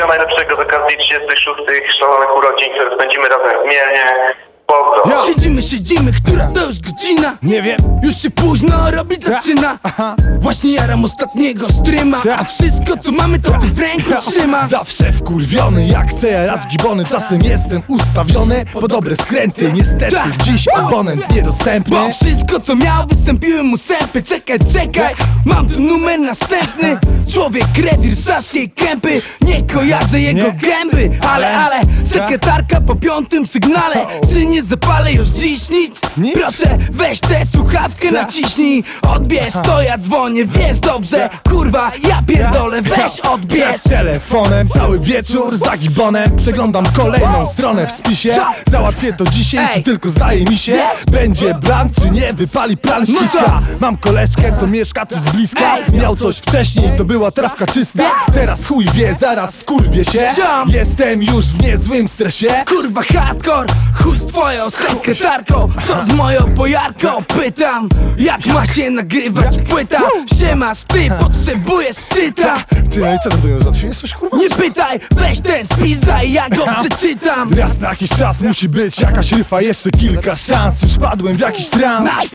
Wszystkiego najlepszego z okazji 36 szalonych urodzin, które spędzimy razem w Mielnie. Pozdro. Ja. Siedzimy, siedzimy, która to już godzina Nie wiem Już się późno robić zaczyna Aha. Właśnie jaram ostatniego streama Tak. A wszystko co mamy to ty w ręku trzyma Zawsze wkurwiony, jak chcę jarać gibony Czasem jestem ustawiony po dobre skręty Niestety Tak. dziś abonent niedostępny Bo wszystko co miał wystąpiły mu sępy Czekaj, czekaj, mam tu numer następny Człowiek rewir saskiej kępy Nie kojarzę jego Nie. gęby Ale, ale, sekretarka po piątym sygnale Czy nie zapalę już dziś nic? Nic? Proszę weź tę słuchawkę naciśnij. Odbierz to ja dzwonię, wiesz dobrze. Kurwa, ja pierdolę, weź odbierz. Przed telefonem cały wieczór za gibonem. Przeglądam kolejną stronę w spisie? Załatwię to dzisiaj, czy tylko zdaje mi się? Będzie blan, czy nie, wypali plan No ściska? Mam koleżkę, to mieszka tu z bliska. Miał coś wcześniej, to była trawka czysta. Teraz chuj wie, zaraz skurwie się. Jestem już w niezłym stresie. Kurwa hardcore, chuj twoją sekretarką? Co z moją bojarką? Pytam, jak ma się nagrywać płyta? Siemasz, ty potrzebujesz syta? Ty, i co ty do niego załatwiłeś coś kurwa? Nie pytaj, weź ten spis, daj, ja go przeczytam. Raz na jakiś czas musi być jakaś ryfa, jeszcze kilka szans. Już padłem w jakiś trans